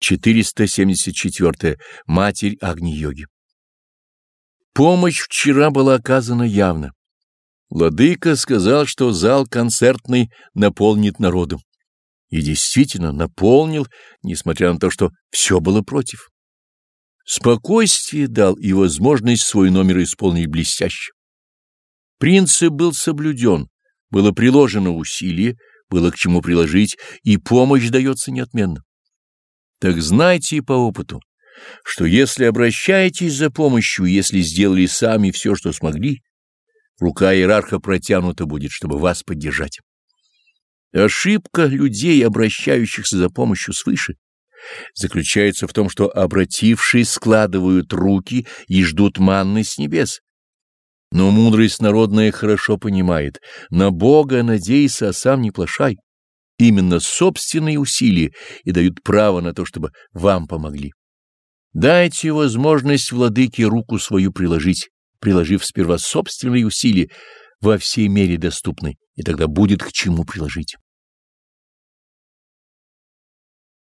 474. Матерь Агни-йоги. Помощь вчера была оказана явно. Владыка сказал, что зал концертный наполнит народом. И действительно наполнил, несмотря на то, что все было против. Спокойствие дал и возможность свой номер исполнить блестяще. Принцип был соблюден, было приложено усилие, было к чему приложить, и помощь дается неотменно. Так знайте по опыту, что если обращаетесь за помощью, если сделали сами все, что смогли, рука иерарха протянута будет, чтобы вас поддержать. Ошибка людей, обращающихся за помощью свыше, заключается в том, что обратившие складывают руки и ждут манны с небес. Но мудрость народная хорошо понимает, на Бога надейся, а сам не плашай. Именно собственные усилия и дают право на то, чтобы вам помогли. Дайте возможность владыке руку свою приложить, приложив сперва собственные усилия во всей мере доступной, и тогда будет к чему приложить.